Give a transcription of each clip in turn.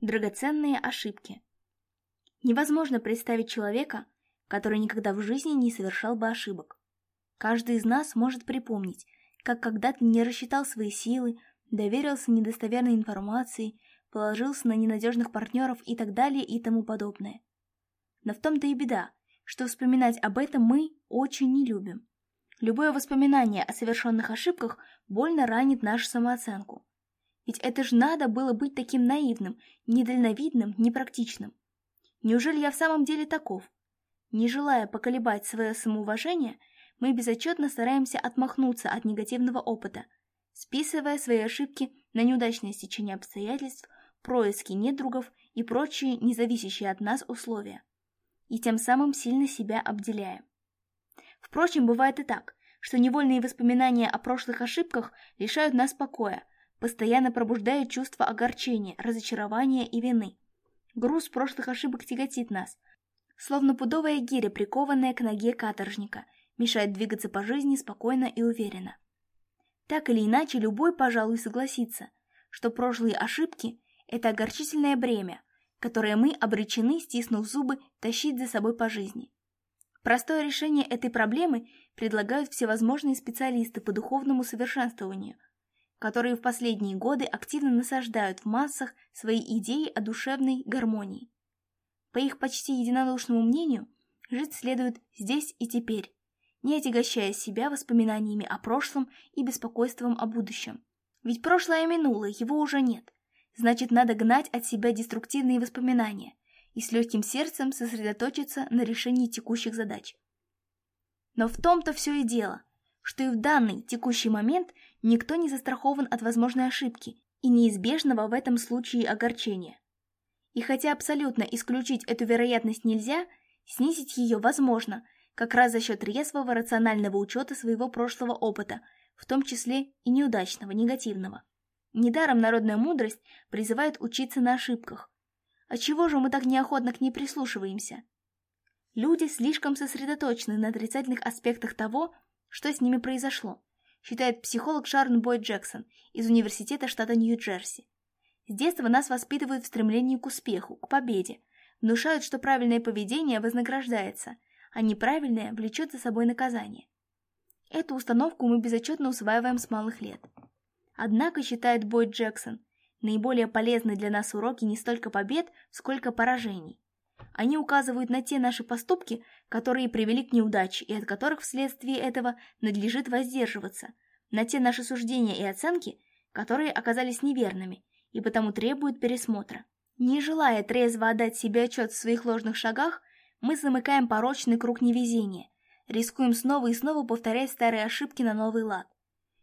драгоценные ошибки. Невозможно представить человека, который никогда в жизни не совершал бы ошибок. Каждый из нас может припомнить, как когда-то не рассчитал свои силы, доверился недостоверной информации, положился на ненадежных партнеров и так далее и тому подобное. Но в том-то и беда, что вспоминать об этом мы очень не любим. Любое воспоминание о совершенных ошибках больно ранит нашу самооценку, ведь это же надо было быть таким наивным, недальновидным, непрактичным. Неужели я в самом деле таков? Не желая поколебать свое самоуважение, мы безотчетно стараемся отмахнуться от негативного опыта, списывая свои ошибки на неудачное стечение обстоятельств, происки недругов и прочие независящие от нас условия, и тем самым сильно себя обделяем. Впрочем, бывает и так, что невольные воспоминания о прошлых ошибках лишают нас покоя – постоянно пробуждая чувство огорчения, разочарования и вины. Груз прошлых ошибок тяготит нас, словно пудовая гиря, прикованная к ноге каторжника, мешает двигаться по жизни спокойно и уверенно. Так или иначе, любой, пожалуй, согласится, что прошлые ошибки – это огорчительное бремя, которое мы обречены, стиснув зубы, тащить за собой по жизни. Простое решение этой проблемы предлагают всевозможные специалисты по духовному совершенствованию – которые в последние годы активно насаждают в массах свои идеи о душевной гармонии. По их почти единодушному мнению, жить следует здесь и теперь, не отягощая себя воспоминаниями о прошлом и беспокойством о будущем. Ведь прошлое минуло, его уже нет. Значит, надо гнать от себя деструктивные воспоминания и с легким сердцем сосредоточиться на решении текущих задач. Но в том-то все и дело, что и в данный текущий момент Никто не застрахован от возможной ошибки и неизбежного в этом случае огорчения. И хотя абсолютно исключить эту вероятность нельзя, снизить ее возможно, как раз за счет резвого рационального учета своего прошлого опыта, в том числе и неудачного, негативного. Недаром народная мудрость призывает учиться на ошибках. А чего же мы так неохотно к ней прислушиваемся? Люди слишком сосредоточены на отрицательных аспектах того, что с ними произошло считает психолог Шарон Бой Джексон из Университета штата Нью-Джерси. С детства нас воспитывают в стремлении к успеху, к победе, внушают, что правильное поведение вознаграждается, а неправильное влечет за собой наказание. Эту установку мы безотчетно усваиваем с малых лет. Однако, считает Бой Джексон, наиболее полезны для нас уроки не столько побед, сколько поражений. Они указывают на те наши поступки, которые привели к неудаче и от которых вследствие этого надлежит воздерживаться, на те наши суждения и оценки, которые оказались неверными и потому требуют пересмотра. Не желая трезво отдать себе отчет в своих ложных шагах, мы замыкаем порочный круг невезения, рискуем снова и снова повторять старые ошибки на новый лад.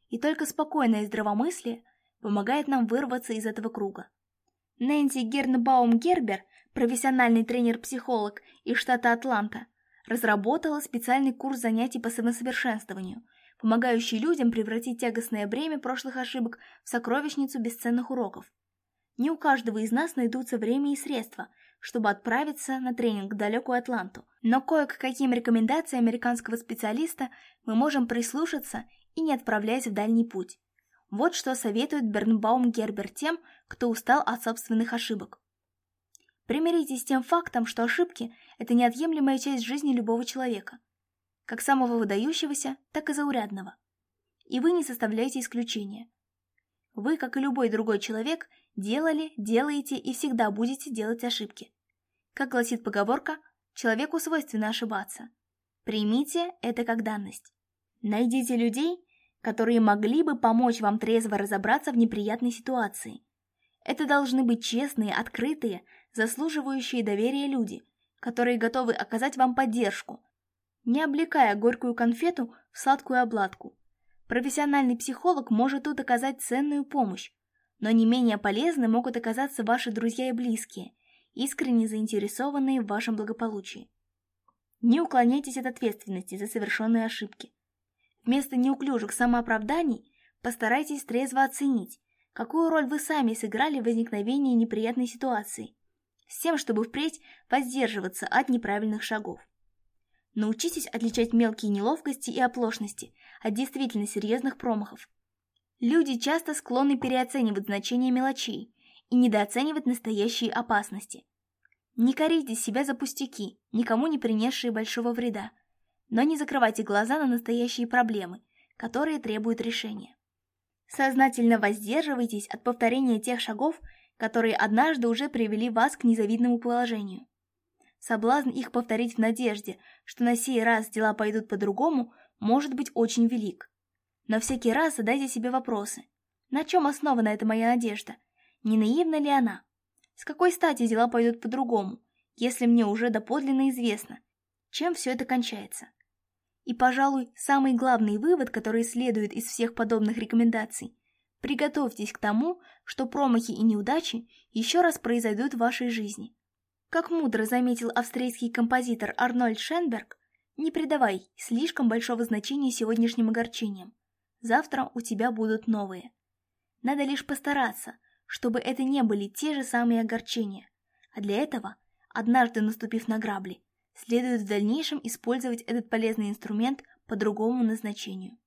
И только спокойное здравомыслие помогает нам вырваться из этого круга. Нэнси Гернбаум Гербер – профессиональный тренер-психолог из штата Атланта, разработала специальный курс занятий по самосовершенствованию, помогающий людям превратить тягостное бремя прошлых ошибок в сокровищницу бесценных уроков. Не у каждого из нас найдутся время и средства, чтобы отправиться на тренинг в далекую Атланту, но кое-каким рекомендациям американского специалиста мы можем прислушаться и не отправляясь в дальний путь. Вот что советует Бернбаум Гербер тем, кто устал от собственных ошибок. Примиритесь с тем фактом, что ошибки – это неотъемлемая часть жизни любого человека, как самого выдающегося, так и заурядного. И вы не составляете исключения. Вы, как и любой другой человек, делали, делаете и всегда будете делать ошибки. Как гласит поговорка, человеку свойственно ошибаться. Примите это как данность. Найдите людей, которые могли бы помочь вам трезво разобраться в неприятной ситуации. Это должны быть честные, открытые, заслуживающие доверия люди, которые готовы оказать вам поддержку, не облекая горькую конфету в сладкую обладку. Профессиональный психолог может тут оказать ценную помощь, но не менее полезны могут оказаться ваши друзья и близкие, искренне заинтересованные в вашем благополучии. Не уклоняйтесь от ответственности за совершенные ошибки. Вместо неуклюжих самооправданий постарайтесь трезво оценить, какую роль вы сами сыграли в возникновении неприятной ситуации с тем, чтобы впредь воздерживаться от неправильных шагов. Научитесь отличать мелкие неловкости и оплошности от действительно серьезных промахов. Люди часто склонны переоценивать значение мелочей и недооценивать настоящие опасности. Не корите себя за пустяки, никому не принесшие большого вреда, но не закрывайте глаза на настоящие проблемы, которые требуют решения. Сознательно воздерживайтесь от повторения тех шагов, которые однажды уже привели вас к незавидному положению. Соблазн их повторить в надежде, что на сей раз дела пойдут по-другому, может быть очень велик. Но всякий раз задайте себе вопросы. На чем основана эта моя надежда? Не наивна ли она? С какой стати дела пойдут по-другому, если мне уже доподлинно известно, чем все это кончается? И, пожалуй, самый главный вывод, который следует из всех подобных рекомендаций, Приготовьтесь к тому, что промахи и неудачи еще раз произойдут в вашей жизни. Как мудро заметил австрийский композитор Арнольд Шенберг, не придавай слишком большого значения сегодняшним огорчениям. Завтра у тебя будут новые. Надо лишь постараться, чтобы это не были те же самые огорчения. А для этого, однажды наступив на грабли, следует в дальнейшем использовать этот полезный инструмент по другому назначению.